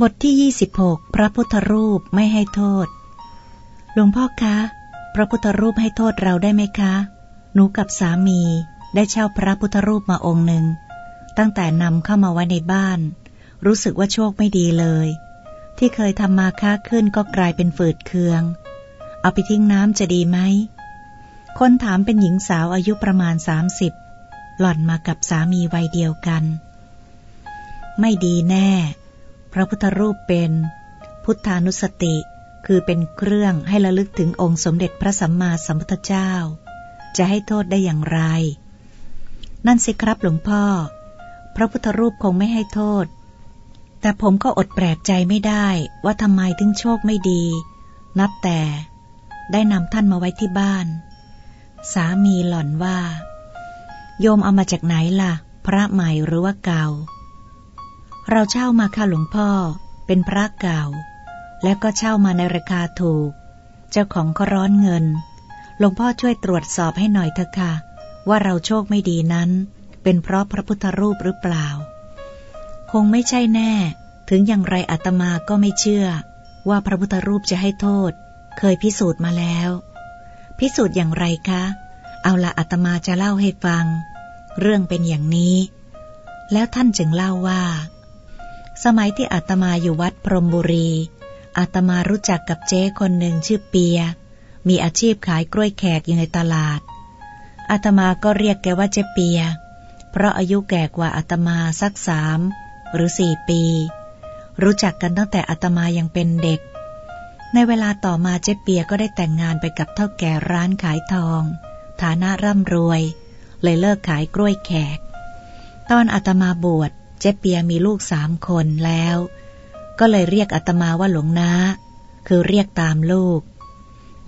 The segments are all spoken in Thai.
บทที่ 26 พระพุทธรูปไม่ให้โทษ หลวงพ่อคะ พระพุทธรูปให้โทษเราได้ไหมคะ หนูกับสามีได้เช่าพระพุทธรูปมาองค์หนึ่ง ตั้งแต่นำเข้ามาไว้ในบ้าน รู้สึกว่าโชคไม่ดีเลย ที่เคยทำมาค้าขึ้นก็กลายเป็นฝืดเคือง เอาไปทิ้งน้ำจะดีไหม คนถามเป็นหญิงสาวอายุประมาณ 30 หล่อนมากับสามีวัยเดียวกัน ไม่ดีแน่ พระพุทธรูปเป็นพุทธานุสติ คือเป็นเครื่องให้ระลึกถึงองค์สมเด็จพระสัมมาสัมพุทธเจ้า จะให้โทษได้อย่างไร นั่นสิครับหลวงพ่อ พระพุทธรูปคงไม่ให้โทษ แต่ผมก็อดแปลกใจไม่ได้ว่าทำไมถึงโชคไม่ดี นับแต่ ได้นำท่านมาไว้ที่บ้าน สามีหล่อนว่า โยมเอามาจากไหนล่ะ พระใหม่หรือว่าเก่า เราเช่ามาค่ะหลวงพ่อ เป็นพระเก่า แล้วก็เช่ามาในราคาถูก เจ้าของก็ร้อนเงิน หลวงพ่อช่วยตรวจสอบให้หน่อยเถอะค่ะ ว่าเราโชคไม่ดีนั้น เป็นเพราะพระพุทธรูปหรือเปล่า คงไม่ใช่แน่ ถึงอย่างไรอาตมาก็ไม่เชื่อ ว่าพระพุทธรูปจะให้โทษ เคยพิสูจน์มาแล้ว พิสูจน์อย่างไรคะ เอาละอาตมาจะเล่าให้ฟัง เรื่องเป็นอย่างนี้ แล้วท่านจึงเล่าว่า สมัยที่อาตมาอยู่วัดพรมบุรี อาตมารู้จักกับเจ๊คนหนึ่งชื่อเปีย มีอาชีพขายกล้วยแขกอยู่ในตลาด อาตมาก็เรียกแกว่าเจ๊เปีย เพราะอายุแก่กว่าอาตมาสักสามหรือสี่ปี รู้จักกันตั้งแต่อาตมายังเป็นเด็ก ในเวลาต่อมาเจ๊เปียก็ได้แต่งงานไปกับเท่าแก่ร้านขายทอง ฐานะร่ำรวย เลยเลิกขายกล้วยแขก ตอนอาตมาบวช เจ๊เปียมีลูกสามคนแล้ว ก็เลยเรียกอาตมาว่าหลวงนาคือเรียกตามลูก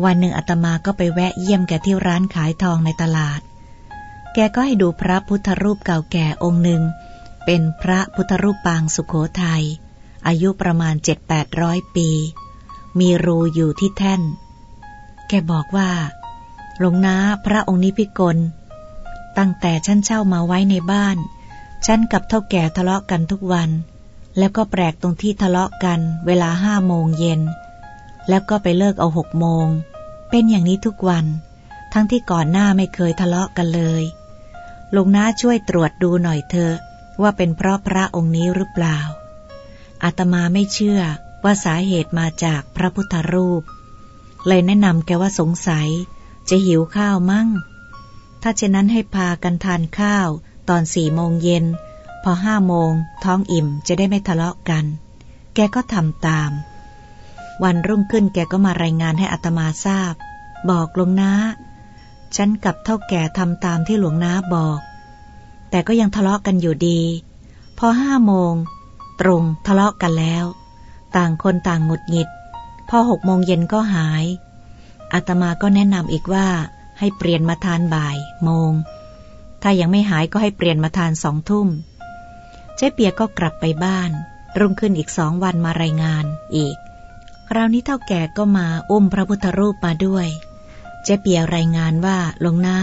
วันหนึ่งอาตมาก็ไปแวะเยี่ยมแกที่ร้านขายทองในตลาด แกก็ให้ดูพระพุทธรูปเก่าแก่องค์หนึ่ง เป็นพระพุทธรูปปางสุขโขทยัย อายุประมาณเจ็ดแปดร้อยปี มีรูอยู่ที่แท่น แกบอกว่าหลวงนาพระองค์นี้พิกล ตั้งแต่ฉันเช่ามาไว้ในบ้าน ฉันกับเท่าแก่ทะเลาะกันทุกวัน แล้วก็แปลกตรงที่ทะเลาะกันเวลาห้าโมงเย็น แล้วก็ไปเลิกเอาหกโมง เป็นอย่างนี้ทุกวัน ทั้งที่ก่อนหน้าไม่เคยทะเลาะกันเลยลุงน้าช่วยตรวจดูหน่อยเถอะว่าเป็นเพราะพระองค์นี้หรือเปล่า อาตมาไม่เชื่อว่าสาเหตุมาจากพระพุทธรูป เลยแนะนำแกว่าสงสัย จะหิวข้าวมั่ง ถ้าเช่นนั้นให้พากันทานข้าว ตอนสี่โมงเย็น พอห้าโมง ท้องอิ่มจะได้ไม่ทะเลาะกัน แกก็ทำตาม วันรุ่งขึ้นแกก็มารายงานให้อัตมาทราบ บอกหลวงนาฉันกับเท่าแก่ทำตามที่หลวงนาบอก แต่ก็ยังทะเลาะกันอยู่ดี พอห้าโมง ตรงทะเลาะกันแล้ว ต่างคนต่างหงุดหงิด พอหกโมงเย็นก็หายอาตมาก็แนะนำอีกว่าให้เปลี่ยนมาทานบ่าย โมง ถ้ายังไม่หายก็ให้เปลี่ยนมาทานสองทุ่ม เจ๊เปียก็กลับไปบ้าน รุ่งขึ้นอีกสองวันมารายงานอีก คราวนี้เท่าแก่ก็มาอุ้มพระพุทธรูปมาด้วย เจ๊เปียรายงานว่าหลวงนา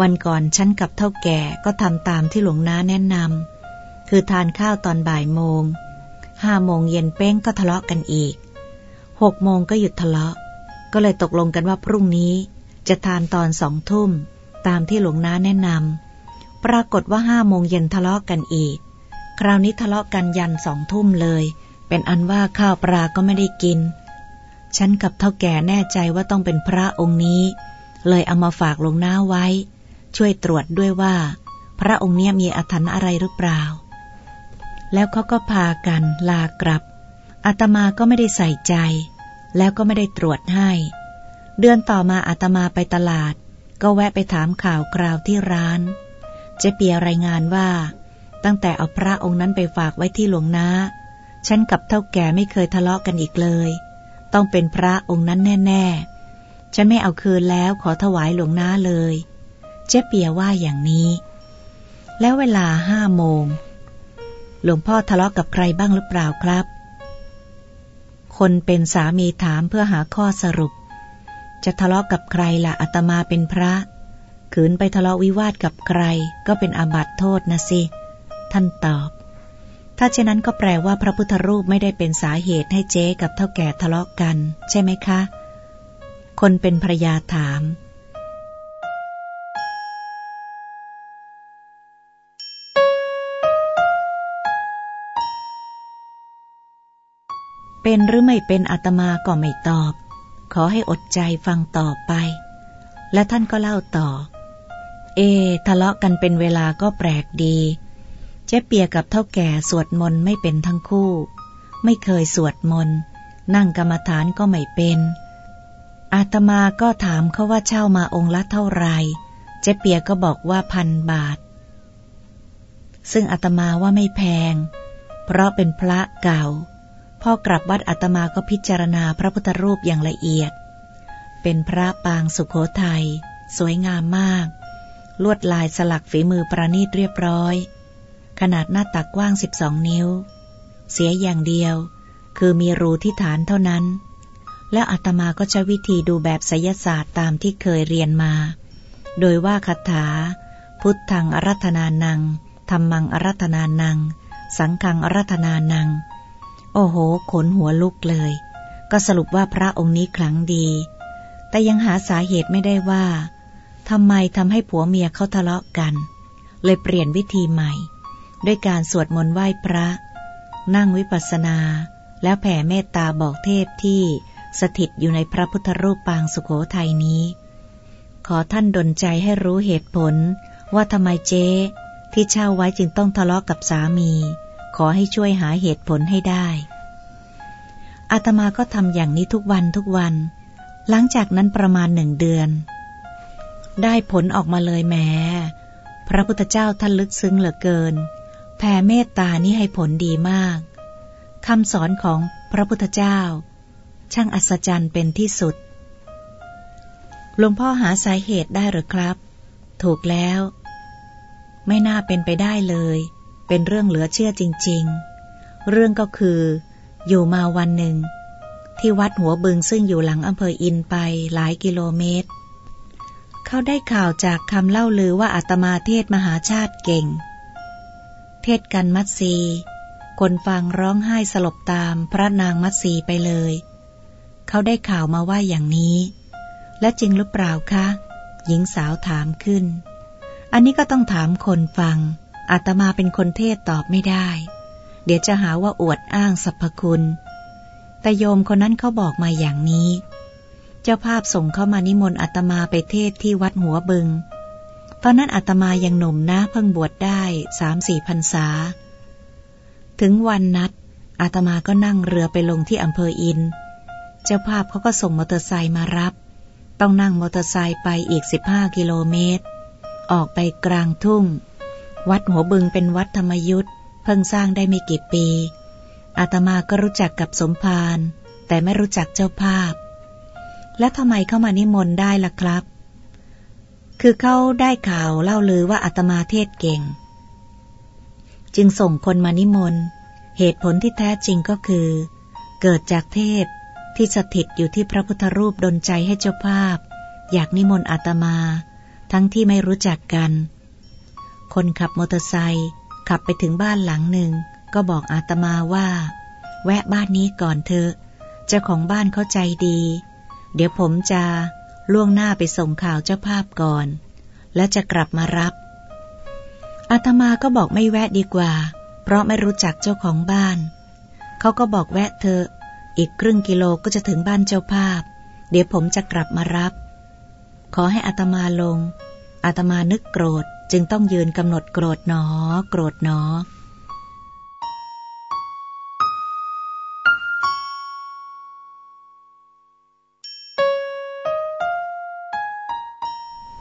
วันก่อนฉันกับเท่าแก่ก็ทำตามที่หลวงนาแนะนำคือทานข้าวตอนบ่ายโมงห้าโมงเย็นเป้งก็ทะเลาะกันอีกหกโมงก็หยุดทะเลาะ ก็เลยตกลงกันว่าพรุ่งนี้จะทานตอนสองทุ่ม ตามที่หลวงน้าแนะนำปรากฏว่าห้าโมงเย็นทะเลาะกันอีก คราวนี้ทะเลาะกันยันสองทุ่มเลย เป็นอันว่าข้าวปลาก็ไม่ได้กิน ฉันกับเท่าแก่แน่ใจว่าต้องเป็นพระองค์นี้ เลยเอามาฝากหลวงน้าไว้ ช่วยตรวจด้วยว่า พระองค์เนี้ยมีอาถรรพ์อะไรหรือเปล่า แล้วเขาก็พากันลากลับอาตมาก็ไม่ได้ใส่ใจ แล้วก็ไม่ได้ตรวจให้ เดือนต่อมาอาตมาไปตลาด ก็แวะไปถามข่าวคราวที่ร้าน เจเปียรายงานว่า ตั้งแต่เอาพระองค์นั้นไปฝากไว้ที่หลวงนาฉันกับเท่าแก่ไม่เคยทะเลาะกันอีกเลย ต้องเป็นพระองค์นั้นแน่ ๆ ฉันไม่เอาคืนแล้วขอถวายหลวงนาเลย เจเปียว่าอย่างนี้ แล้วเวลาห้าโมงหลวงพ่อทะเลาะกับใครบ้างหรือเปล่าครับ คนเป็นสามีถามเพื่อหาข้อสรุป จะทะเลาะกับใครละ่ะอาตมาเป็นพระ ขืนไปทะเลาะวิวาทกับใคร ก็เป็นอาบัติโทษนะสิ ท่านตอบ ถ้าเช่นนั้นก็แปลว่าพระพุทธรูปไม่ได้เป็นสาเหตุให้เจ๊กับเท่าแก่ทะเลาะกัน ใช่ไหมคะ คนเป็นภรยาถามเป็นหรือไม่เป็นอาตมาก็ไม่ตอบ ขอให้อดใจฟังต่อไป และท่านก็เล่าต่อ เอ ทะเลาะกันเป็นเวลาก็แปลกดี เจ๊เปียกับเท่าแก่สวดมนต์ไม่เป็นทั้งคู่ ไม่เคยสวดมนต์นั่งกรรมฐานก็ไม่เป็น อาตมาก็ถามเขาว่าเช่ามาองค์ละเท่าไรเจ๊เปียก็บอกว่าพันบาท ซึ่งอาตมาว่าไม่แพง เพราะเป็นพระเก่า พ่อกลับวัดอาตมาก็พิจารณาพระพุทธรูปอย่างละเอียด เป็นพระปางสุขโขทยัยสวยงามมาก ลวดลายสลักฝีมือประณีตเรียบร้อย ขนาดหน้าตักกว้างสิบองนิ้ว เสียอย่างเดียว คือมีรูที่ฐานเท่านั้น แล้วอาตมาก็ใช้วิธีดูแบบไสยศาสตร์ตามที่เคยเรียนมา โดยว่าคาถา พุทธังอารัธนานังธรรมังอารัธนานัง สังฆังอารัธนานัง โอ้โห ขนหัวลุกเลย ก็สรุปว่าพระองค์นี้ขลังดี แต่ยังหาสาเหตุไม่ได้ว่าทำไมทำให้ผัวเมียเขาทะเลาะกัน เลยเปลี่ยนวิธีใหม่ ด้วยการสวดมนต์ไหว้พระ นั่งวิปัสสนา แล้วแผ่เมตตาบอกเทพที่สถิตอยู่ในพระพุทธรูปปางสุขโขทัยนี้ ขอท่านดลใจให้รู้เหตุผลว่าทำไมเจ๊ที่เช่าไว้จึงต้องทะเลาะกกับสามี ขอให้ช่วยหาเหตุผลให้ได้อาตมาก็ทำอย่างนี้ทุกวันทุกวัน หลังจากนั้นประมาณหนึ่งเดือน ได้ผลออกมาเลยแม้พระพุทธเจ้าท่านลึกซึ้งเหลือเกิน แผ่เมตตานี้ให้ผลดีมากคำสอนของพระพุทธเจ้า ช่างอัศจรรย์เป็นที่สุดหลวงพ่อหาสาเหตุได้หรือครับ ถูกแล้ว ไม่น่าเป็นไปได้เลย เป็นเรื่องเหลือเชื่อจริง ๆ เรื่องก็คือ อยู่มาวันหนึ่ง ที่วัดหัวบึงซึ่งอยู่หลังอำเภออินไปหลายกิโลเมตร เขาได้ข่าวจากคำเล่าลือว่าอาตมาเทศมหาชาติเก่ง เทศกันมัตสีคนฟังร้องไห้สลบตามพระนางมัตสีไปเลย เขาได้ข่าวมาว่าอย่างนี้ และจริงหรือเปล่าคะ หญิงสาวถามขึ้น อันนี้ก็ต้องถามคนฟัง อาตมาเป็นคนเทศตอบไม่ได้ เดี๋ยวจะหาว่าอวดอ้างสรรพคุณ แต่โยมคนนั้นเขาบอกมาอย่างนี้ เจ้าภาพส่งเข้ามานิมนต์อาตมาไปเทศที่วัดหัวบึง ตอนนั้นอาตมายังหนุ่มนะเพิ่งบวชได้สามสี่พันษา ถึงวันนัดอาตมาก็นั่งเรือไปลงที่อำเภออิน เจ้าภาพเขาก็ส่งมอเตอร์ไซค์มารับ ต้องนั่งมอเตอร์ไซค์ไปอีกสิบห้ากิโลเมตร ออกไปกลางทุ่ง วัดหัวบึงเป็นวัดธรรมยุทธ์เพิ่งสร้างได้ไม่กี่ปี อาตมาก็รู้จักกับสมภารแต่ไม่รู้จักเจ้าภาพ และทำไมเข้ามานิมนต์ได้ล่ะครับ คือเขาได้ข่าวเล่าลือว่าอาตมาเทศเก่ง จึงส่งคนมานิมนต์ เหตุผลที่แท้จริงก็คือ เกิดจากเทพที่สถิตอยู่ที่พระพุทธรูปดนใจให้เจ้าภาพ อยากนิมนต์อาตมา ทั้งที่ไม่รู้จักกัน คนขับมอเตอร์ไซค์ขับไปถึงบ้านหลังหนึ่ง ก็บอกอาตมาว่า แวะบ้านนี้ก่อนเถอะ เจ้าของบ้านเข้าใจดี เดี๋ยวผมจะล่วงหน้าไปส่งข่าวเจ้าภาพก่อน แล้วจะกลับมารับ อาตมาก็บอกไม่แวะดีกว่า เพราะไม่รู้จักเจ้าของบ้าน เขาก็บอกแวะเธอ อีกครึ่งกิโลก็จะถึงบ้านเจ้าภาพ เดี๋ยวผมจะกลับมารับ ขอให้อาตมาลง อาตมานึกโกรธ จึงต้องยืนกำหนดโกรธหนอ โกรธหนอ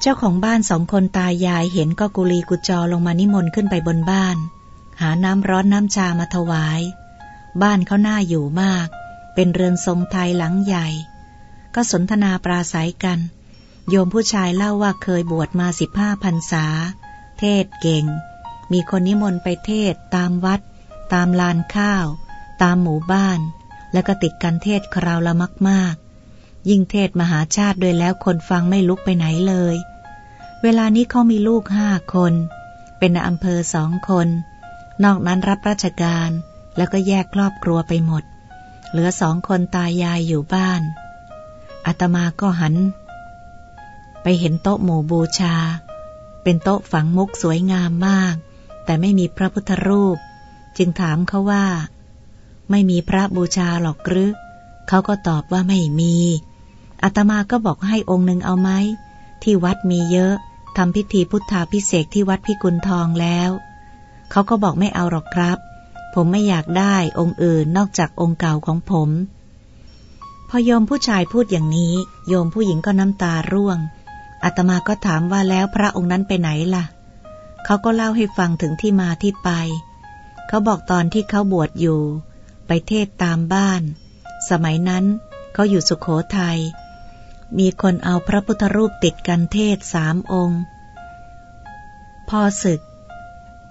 เจ้าของบ้านสองคนตายายเห็นก็กุลีกุจอลงมานิมนต์ขึ้นไปบนบ้าน หาน้ำร้อนน้ำชามาถวาย บ้านเขาหน้าอยู่มาก เป็นเรือนทรงไทยหลังใหญ่ ก็สนทนาปราศัยกัน โยมผู้ชายเล่าว่าเคยบวชมาสิบห้าพรรษา เทศเก่ง มีคนนิมนต์ไปเทศตามวัด ตามลานข้าว ตามหมู่บ้าน แล้วก็ติดกันเทศคราวละมากๆ ยิ่งเทศมหาชาติด้วยแล้วคนฟังไม่ลุกไปไหนเลย เวลานี้เขามีลูกห้าคน เป็นอำเภอสองคน นอกนั้นรับราชการแล้วก็แยกครอบครัวไปหมด เหลือสองคนตายายอยู่บ้านอาตมาก็หัน ไปเห็นโต๊ะหมู่บูชา เป็นโต๊ะฝังมุกสวยงามมาก แต่ไม่มีพระพุทธรูป จึงถามเขาว่า ไม่มีพระบูชาหรอกหรือเขาก็ตอบว่าไม่มีอาตมาก็บอกให้องค์หนึ่งเอาไหมที่วัดมีเยอะทำพิธีพุทธาพิเศษที่วัดพิกุลทองแล้ว เขาก็บอกไม่เอาหรอกครับ ผมไม่อยากได้องค์อื่นนอกจากองค์เก่าของผม พอโยมผู้ชายพูดอย่างนี้ โยมผู้หญิงก็น้ำตาร่วง อาตมาก็ถามว่าแล้วพระองค์นั้นไปไหนล่ะ เขาก็เล่าให้ฟังถึงที่มาที่ไป เขาบอกตอนที่เขาบวชอยู่ ไปเทศตามบ้าน สมัยนั้นเขาอยู่สุขโขทยัย มีคนเอาพระพุทธรูปติดกันเทศสามองค์ พอศึก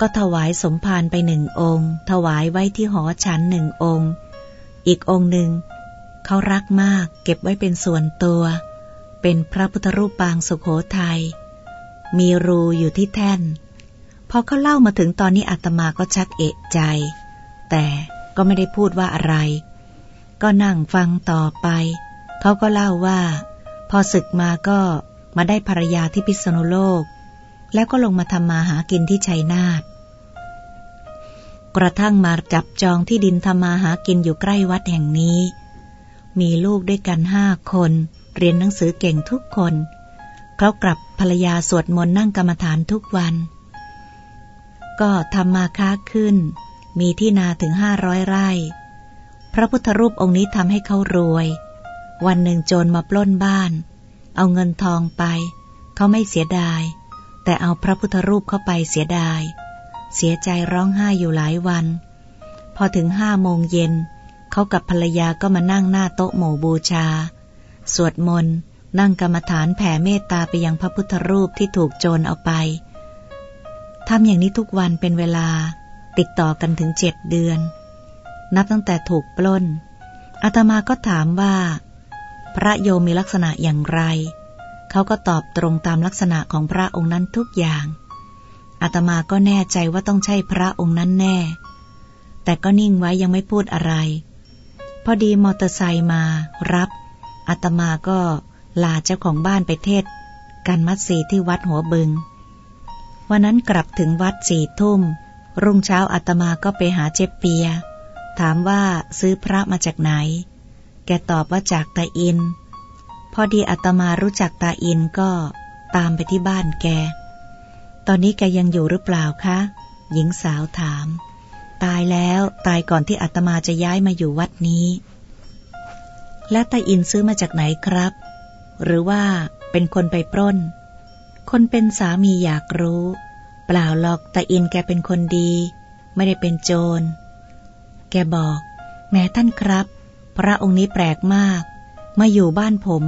ก็ถวายสมภารไปหนึ่งองค์ ถวายไว้ที่หอฉันหนึ่งองค์ อีกองค์หนึ่งเขารักมากเก็บไว้เป็นส่วนตัวเเป็นพระพุทธรูปปางสุขโขทยัย มีรูอยู่ที่แท่น พอเขาเล่ามาถึงตอนนี้อาตมาก็ชักเอะใจ แต่ก็ไม่ได้พูดว่าอะไร ก็นั่งฟังต่อไป เขาก็เล่าว่า พอศึกมาก็มาได้ภรรยาที่พิษณุโลก แล้วก็ลงมาทำมาหากินที่ชัยนาทกระทั่งมาจับจองที่ดินทำมาหากินอยู่ใกล้วัดแห่งนี้ มีลูกด้วยกันห้าคน เรียนหนังสือเก่งทุกคน เขากลับภรรยาสวดมนต์นั่งกรรมฐานทุกวัน ก็ทำมาค้าขึ้น มีที่นาถึงห้าร้อยไร่ พระพุทธรูปองค์นี้ทำให้เขารวย วันหนึ่งโจรมาปล้นบ้าน เอาเงินทองไป เขาไม่เสียดาย แต่เอาพระพุทธรูปเข้าไปเสียดาย เสียใจร้องไห้อยู่หลายวัน พอถึงห้าโมงเย็นเขากับภรรยาก็มานั่งหน้าโต๊ะหมู่บูชา สวดมนต์ นั่งกรรมฐานแผ่เมตตาไปยังพระพุทธรูปที่ถูกโจรเอาไปทำอย่างนี้ทุกวันเป็นเวลาติดต่อกันถึงเจ็ดเดือน นับตั้งแต่ถูกปล้นอาตมาก็ถามว่า พระโยมมีลักษณะอย่างไร เขาก็ตอบตรงตามลักษณะของพระองค์นั้นทุกอย่างอาตมาก็แน่ใจว่าต้องใช่พระองค์นั้นแน่ แต่ก็นิ่งไว้ยังไม่พูดอะไร พอดีมอเตอร์ไซค์มารับ อาตมาก็ลาเจ้าของบ้านไปเทศ กันมัดสีที่วัดหัวบึง วันนั้นกลับถึงวัดสี่ทุ่ม รุ่งเช้าอาตมาก็ไปหาเจ็บเปีย ถามว่าซื้อพระมาจากไหน แกตอบว่าจากตาอิน พอดีอาตมารู้จักตาอินก็ตามไปที่บ้านแก ตอนนี้แกยังอยู่หรือเปล่าคะ หญิงสาวถาม ตายแล้วตายก่อนที่อาตมาจะย้ายมาอยู่วัดนี้ และตาอินซื้อมาจากไหนครับ หรือว่าเป็นคนไปปล้น คนเป็นสามีอยากรู้ เปล่าหรอกตาอินแกเป็นคนดี ไม่ได้เป็นโจร แกบอก แม้ท่านครับ พระองค์นี้แปลกมาก มาอยู่บ้านผม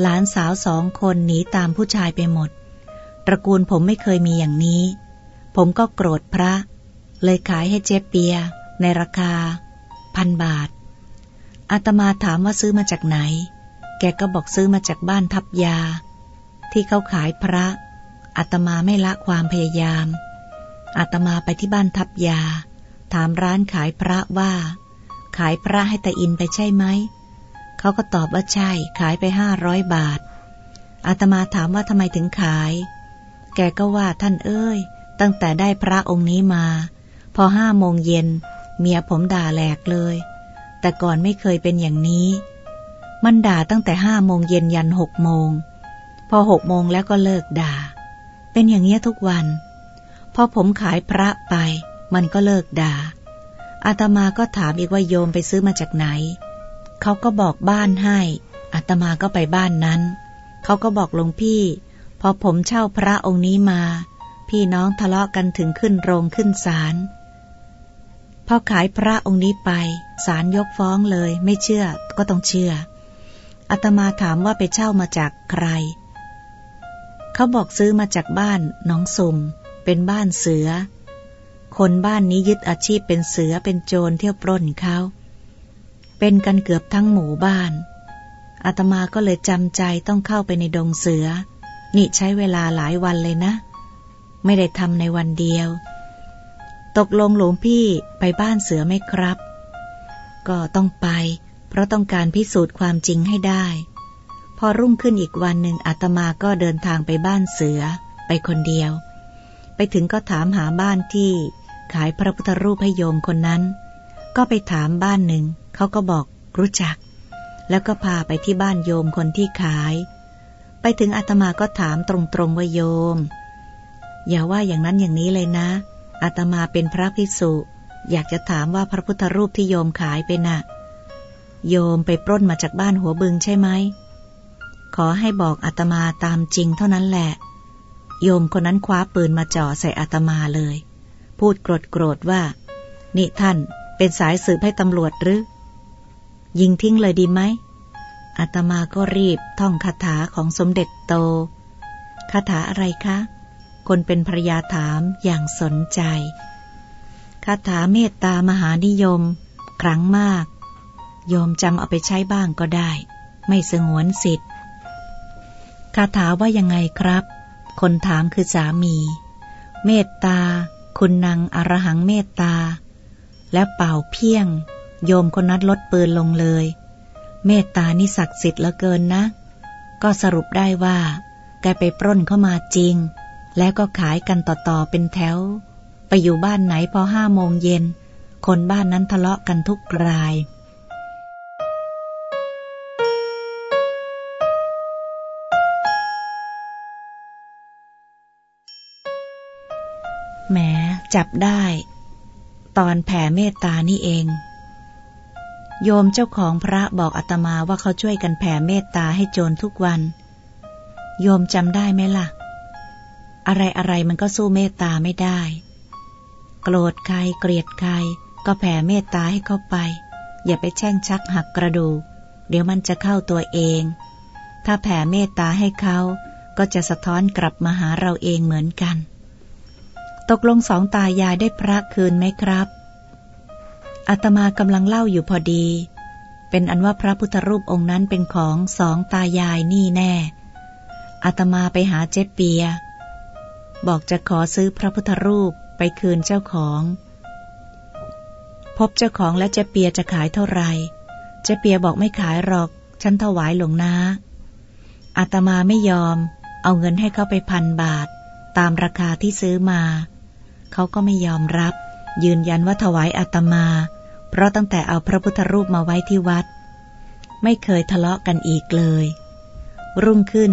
หลานสาวสองคนหนีตามผู้ชายไปหมด ตระกูลผมไม่เคยมีอย่างนี้ ผมก็โกรธพระ เลยขายให้เจ๊เปีย ในราคา พันบาท อาตมาถามว่าซื้อมาจากไหน แกก็บอกซื้อมาจากบ้านทับยา ที่เขาขายพระอาตมาไม่ละความพยายามอาตมาไปที่บ้านทับยา ถามร้านขายพระว่า ขายพระให้ตาอินไปใช่ไหม เขาก็ตอบว่าใช่ ขายไปห้าร้อยบาทอาตมาถามว่าทำไมถึงขาย แกก็ว่าท่านเอ้ย ตั้งแต่ได้พระองค์นี้มา พอห้าโมงเย็น เมียผมด่าแหลกเลย แต่ก่อนไม่เคยเป็นอย่างนี้ มันด่าตั้งแต่ห้าโมงเย็นยันหกโมง พอหกโมงแล้วก็เลิกด่า เป็นอย่างเงี้ยทุกวัน พอผมขายพระไป มันก็เลิกด่า อาตมาก็ถามอีกว่าโยมไปซื้อมาจากไหน เขาก็บอกบ้านให้ อาตมาก็ไปบ้านนั้น เขาก็บอกหลวงพี่ พอผมเช่าพระองค์นี้มา พี่น้องทะเลาะกันถึงขึ้นโรงขึ้นศาล พอขายพระองค์นี้ไปศาลยกฟ้องเลย ไม่เชื่อก็ต้องเชื่ออาตมาถามว่าไปเช่ามาจากใคร เขาบอกซื้อมาจากบ้านน้องสุ่มเป็นบ้านเสือ คนบ้านนี้ยึดอาชีพเป็นเสือเป็นโจรเที่ยวปล้นเขา เป็นกันเกือบทั้งหมู่บ้านอาตมาก็เลยจำใจต้องเข้าไปในดงเสือ นี่ใช้เวลาหลายวันเลยนะ ไม่ได้ทำในวันเดียว ตกลงหลวงพี่ไปบ้านเสือไหมครับ ก็ต้องไป เพราะต้องการพิสูจน์ความจริงให้ได้ พอรุ่งขึ้นอีกวันหนึ่งอาตมาก็เดินทางไปบ้านเสือ ไปคนเดียว ไปถึงก็ถามหาบ้านที่ขายพระพุทธรูปให้โยมคนนั้น ก็ไปถามบ้านหนึ่ง เขาก็บอกรู้จัก แล้วก็พาไปที่บ้านโยมคนที่ขาย ไปถึงอาตมาก็ถามตรงๆว่าโยม อย่าว่าอย่างนั้นอย่างนี้เลยนะ อาตมาเป็นพระภิกษุ อยากจะถามว่าพระพุทธรูปที่โยมขายไปนะ่ะ โยมไปปล้นมาจากบ้านหัวบึงใช่ไหม ขอให้บอกอาตมาตามจริงเท่านั้นแหละ โยมคนนั้นคว้าปืนมาจ่อใส่อาตมาเลย พูดโกรธโกรธว่า นี่ท่านเป็นสายสืบให้ตำรวจหรือ ยิงทิ้งเลยดีไหมอาตมาก็รีบท่องคาถาของสมเด็จโต คาถาอะไรคะ คนเป็นภรยาถามอย่างสนใจ คาถาเมตตามหานิยม ครั้งมาก โยมจำเอาไปใช้บ้างก็ได้ ไม่สงวนสิทธิ์ คาถาว่ายังไงครับ คนถามคือสามี เมตตา คุณนางอรหังเมตตา แล้วเป่าเพียง โยมคนนัดลดปืนลงเลย เมตตานี่ศักดิ์สิทธิ์เหลือเกินนะ ก็สรุปได้ว่า แกไปปล้นเข้ามาจริง แล้วก็ขายกันต่อๆเป็นแถว ไปอยู่บ้านไหนพอห้าโมงเย็น คนบ้านนั้นทะเลาะกันทุกราย แหมจับได้ ตอนแผ่เมตตานี่เอง โยมเจ้าของพระบอกอาตมาว่าเขาช่วยกันแผ่เมตตาให้โจรทุกวัน โยมจำได้ไหมล่ะ อะไรอะไรมันก็สู้เมตตาไม่ได้ โกรธใครเกลียดใคร ก็แผ่เมตตาให้เขาไป อย่าไปแช่งชักหักกระดูกเดี๋ยวมันจะเข้าตัวเอง ถ้าแผ่เมตตาให้เขา ก็จะสะท้อนกลับมาหาเราเองเหมือนกัน ตกลงสองตายายได้พระคืนไหมครับอาตมากำลังเล่าอยู่พอดี เป็นอันว่าพระพุทธรูปองค์นั้นเป็นของสองตายายนี่แน่อาตมาไปหาเจ๊เปีย บอกจะขอซื้อพระพุทธรูปไปคืนเจ้าของ พบเจ้าของและเจเปียจะขายเท่าไหร่เจเปียบอกไม่ขายหรอก ฉันถวายหลวงนาอาตมาไม่ยอม เอาเงินให้เขาไปพันบาท ตามราคาที่ซื้อมา เขาก็ไม่ยอมรับ ยืนยันว่าถวายอาตมา เพราะตั้งแต่เอาพระพุทธรูปมาไว้ที่วัด ไม่เคยทะเลาะกันอีกเลย รุ่งขึ้น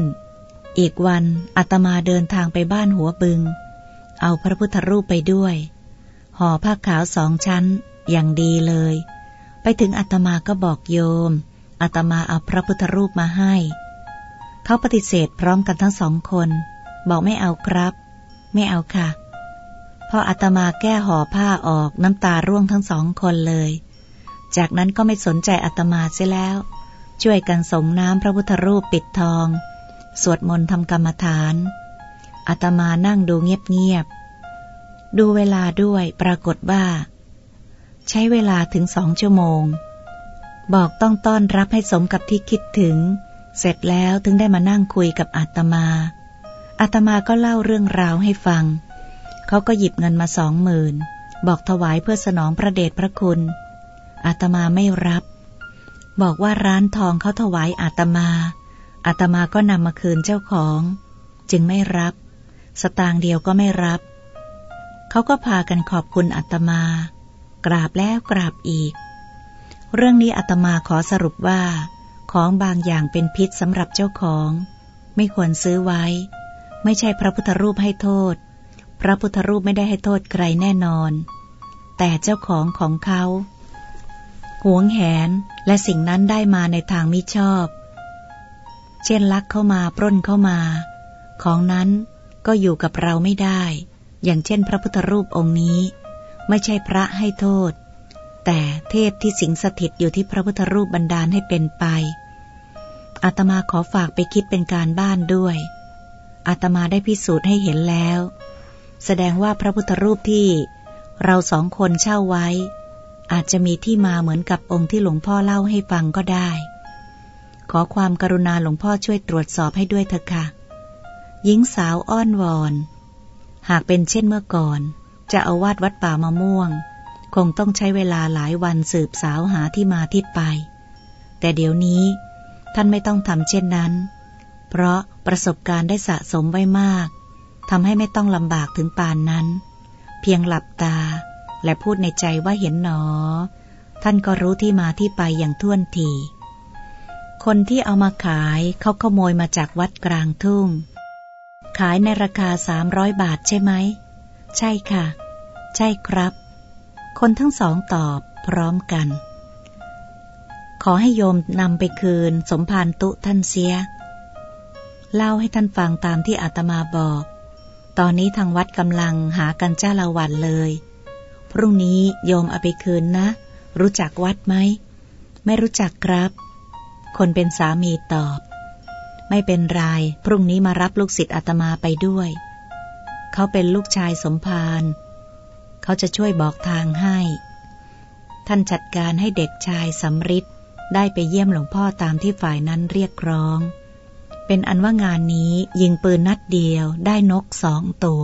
อีกวันอาตมาเดินทางไปบ้านหัวบึง เอาพระพุทธรูปไปด้วย ห่อผ้าขาวสองชั้น อย่างดีเลย ไปถึงอาตมาก็บอกโยมอาตมาเอาพระพุทธรูปมาให้ เขาปฏิเสธพร้อมกันทั้งสองคน บอกไม่เอาครับ ไม่เอาค่ะพออาตมาแก้ห่อผ้าออกน้ำตาร่วงทั้งสองคนเลย จากนั้นก็ไม่สนใจอาตมาเสียแล้ว ช่วยกันสงน้ำพระพุทธรูปปิดทอง สวดมนต์ทำกรรมฐานอาตมานั่งดูเงียบๆ ดูเวลาด้วยปรากฏว่า ใช้เวลาถึงสองชั่วโมง บอกต้องต้อนรับให้สมกับที่คิดถึง เสร็จแล้วถึงได้มานั่งคุยกับอาตมาอาตมาก็เล่าเรื่องราวให้ฟัง เขาก็หยิบเงินมาสองหมื่นบอกถวายเพื่อสนองพระเดชพระคุณอาตมาไม่รับ บอกว่าร้านทองเขาถวายอาตมา อาตมาก็นำมาคืนเจ้าของ จึงไม่รับ สตางค์เดียวก็ไม่รับ เขาก็พากันขอบคุณอาตมา กราบแล้วกราบอีก เรื่องนี้อาตมาขอสรุปว่า ของบางอย่างเป็นพิษสำหรับเจ้าของ ไม่ควรซื้อไว้ ไม่ใช่พระพุทธรูปให้โทษ พระพุทธรูปไม่ได้ให้โทษใครแน่นอน แต่เจ้าของของเขาหวงแหนและสิ่งนั้นได้มาในทางมิชอบ เช่นลักเข้ามาปล้นเข้ามา ของนั้นก็อยู่กับเราไม่ได้ อย่างเช่นพระพุทธรูปองค์นี้ ไม่ใช่พระให้โทษ แต่เทพที่สิงสถิตอยู่ที่พระพุทธรูปบันดาลให้เป็นไป อาตมาขอฝากไปคิดเป็นการบ้านด้วย อาตมาได้พิสูจน์ให้เห็นแล้ว แสดงว่าพระพุทธรูปที่เราสองคนเช่าไว้ อาจจะมีที่มาเหมือนกับองค์ที่หลวงพ่อเล่าให้ฟังก็ได้ ขอความกรุณาหลวงพ่อช่วยตรวจสอบให้ด้วยเถอะค่ะ หญิงสาวอ้อนวอน หากเป็นเช่นเมื่อก่อน จะเอาวาดวัดป่ามะม่วง คงต้องใช้เวลาหลายวันสืบสาวหาที่มาที่ไป แต่เดี๋ยวนี้ ท่านไม่ต้องทำเช่นนั้น เพราะประสบการณ์ได้สะสมไว้มากทำให้ไม่ต้องลำบากถึงปานนั้น เพียงหลับตา และพูดในใจว่าเห็นหนอ ท่านก็รู้ที่มาที่ไปอย่างท่วนที คนที่เอามาขายเขาขโมยมาจากวัดกลางทุ่ง ขายในราคาสามร้อยบาทใช่ไหม ใช่ค่ะ ใช่ครับ คนทั้งสองตอบพร้อมกัน ขอให้โยมนำไปคืนสมภารตุท่านเสีย เล่าให้ท่านฟังตามที่อาตมาบอก ตอนนี้ทางวัดกำลังหากันจ้าละวันเลย พรุ่งนี้โยมเอาไปคืนนะ รู้จักวัดไหม ไม่รู้จักครับ คนเป็นสามีตอบ ไม่เป็นไร พรุ่งนี้มารับลูกศิษย์อาตมาไปด้วย เขาเป็นลูกชายสมภารเขาจะช่วยบอกทางให้ ท่านจัดการให้เด็กชายสำริดได้ไปเยี่ยมหลวงพ่อตามที่ฝ่ายนั้นเรียกร้อง เป็นอันว่างานนี้ยิงปืนนัดเดียวได้นกสองตัว